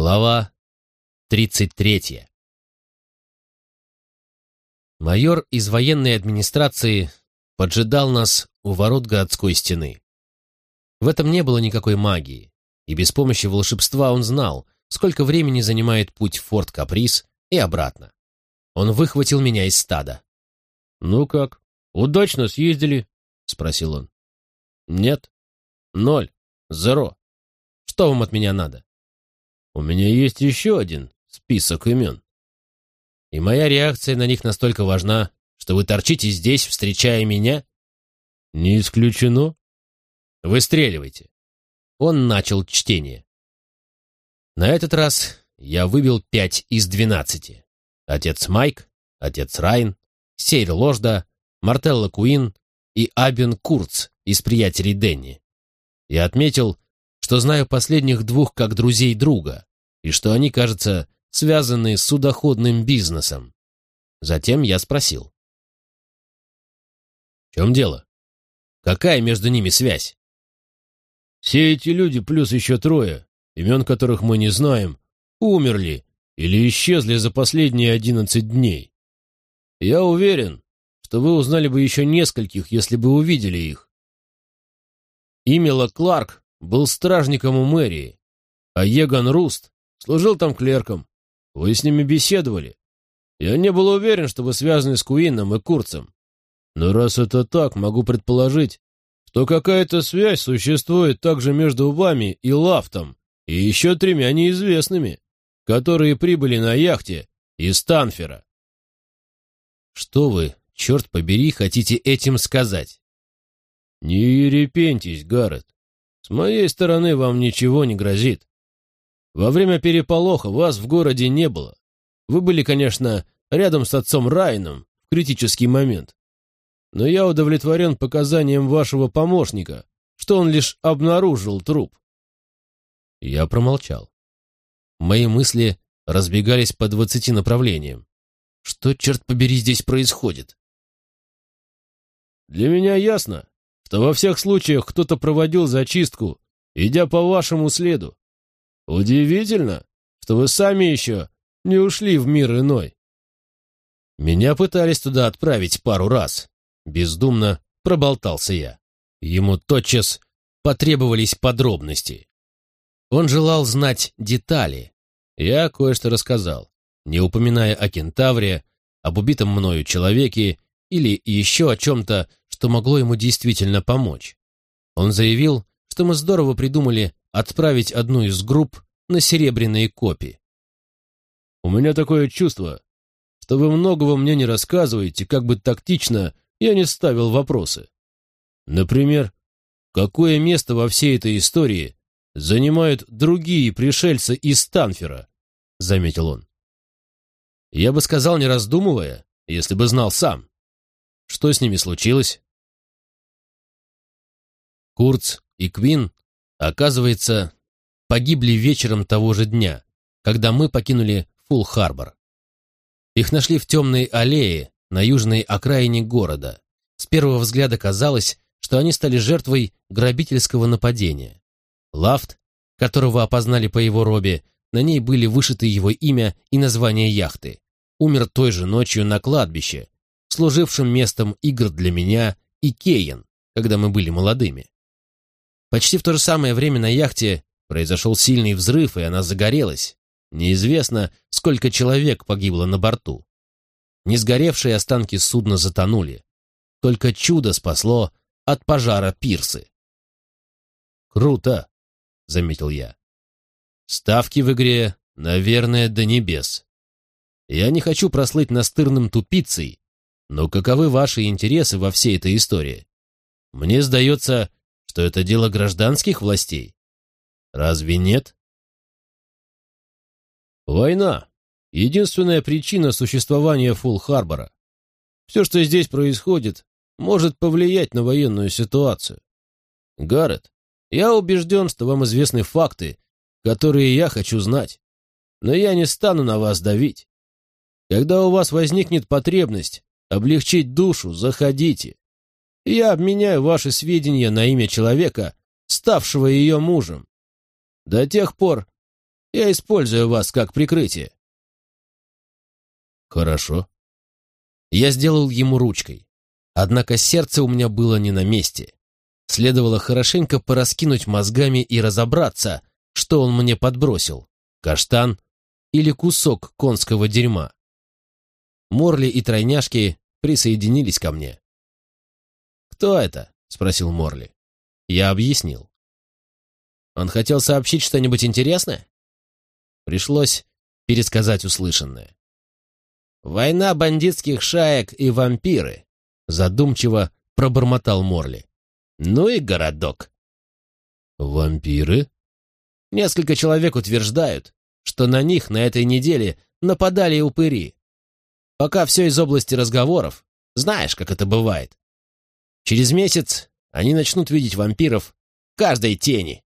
Глава 33. Майор из военной администрации поджидал нас у ворот городской стены. В этом не было никакой магии, и без помощи волшебства он знал, сколько времени занимает путь в Форт Каприз и обратно. Он выхватил меня из стада. «Ну как, удачно съездили?» — спросил он. «Нет. Ноль. Зеро. Что вам от меня надо?» У меня есть еще один список имен. И моя реакция на них настолько важна, что вы торчите здесь, встречая меня? Не исключено. Выстреливайте. Он начал чтение. На этот раз я выбил пять из двенадцати. Отец Майк, отец Райн, Сейр Ложда, Мартелла Куин и Абен Курц из «Приятелей Денни». Я отметил, что знаю последних двух как друзей друга, и что они, кажется, связаны с судоходным бизнесом. Затем я спросил. «В чем дело? Какая между ними связь?» «Все эти люди плюс еще трое, имен которых мы не знаем, умерли или исчезли за последние одиннадцать дней. Я уверен, что вы узнали бы еще нескольких, если бы увидели их. Имела Кларк был стражником у мэрии, а Еган Руст Служил там клерком. Вы с ними беседовали. Я не был уверен, что вы связаны с Куином и Курцем. Но раз это так, могу предположить, что какая-то связь существует также между вами и Лафтом и еще тремя неизвестными, которые прибыли на яхте из Танфера. Что вы, черт побери, хотите этим сказать? Не ерепентись, Гаррет. С моей стороны вам ничего не грозит. Во время переполоха вас в городе не было. Вы были, конечно, рядом с отцом Райном в критический момент. Но я удовлетворен показанием вашего помощника, что он лишь обнаружил труп. Я промолчал. Мои мысли разбегались по двадцати направлениям. Что, черт побери, здесь происходит? Для меня ясно, что во всех случаях кто-то проводил зачистку, идя по вашему следу. Удивительно, что вы сами еще не ушли в мир иной. Меня пытались туда отправить пару раз. Бездумно проболтался я. Ему тотчас потребовались подробности. Он желал знать детали. Я кое-что рассказал, не упоминая о кентавре, об убитом мною человеке или еще о чем-то, что могло ему действительно помочь. Он заявил, что мы здорово придумали отправить одну из групп на серебряные копии. «У меня такое чувство, что вы многого мне не рассказываете, как бы тактично я не ставил вопросы. Например, какое место во всей этой истории занимают другие пришельцы из Станфера?» — заметил он. «Я бы сказал, не раздумывая, если бы знал сам. Что с ними случилось?» Курц и Квин Оказывается, погибли вечером того же дня, когда мы покинули Фулл-Харбор. Их нашли в темной аллее на южной окраине города. С первого взгляда казалось, что они стали жертвой грабительского нападения. Лафт, которого опознали по его робе, на ней были вышиты его имя и название яхты, умер той же ночью на кладбище, служившем местом игр для меня и Кейен, когда мы были молодыми. Почти в то же самое время на яхте произошел сильный взрыв, и она загорелась. Неизвестно, сколько человек погибло на борту. Несгоревшие останки судна затонули. Только чудо спасло от пожара пирсы. «Круто!» — заметил я. «Ставки в игре, наверное, до небес. Я не хочу прослыть настырным тупицей, но каковы ваши интересы во всей этой истории? Мне сдается, что это дело гражданских властей? Разве нет? Война — единственная причина существования Фулл-Харбора. Все, что здесь происходит, может повлиять на военную ситуацию. Гаррет, я убежден, что вам известны факты, которые я хочу знать. Но я не стану на вас давить. Когда у вас возникнет потребность облегчить душу, заходите я обменяю ваши сведения на имя человека, ставшего ее мужем. До тех пор Я использую вас как прикрытие». «Хорошо». Я сделал ему ручкой. Однако сердце у меня было не на месте. Следовало хорошенько пораскинуть мозгами и разобраться, что он мне подбросил — каштан или кусок конского дерьма. Морли и тройняшки присоединились ко мне. «Кто это?» — спросил Морли. Я объяснил. Он хотел сообщить что-нибудь интересное? Пришлось пересказать услышанное. «Война бандитских шаек и вампиры», — задумчиво пробормотал Морли. «Ну и городок». «Вампиры?» Несколько человек утверждают, что на них на этой неделе нападали упыри. Пока все из области разговоров, знаешь, как это бывает. Через месяц они начнут видеть вампиров в каждой тени.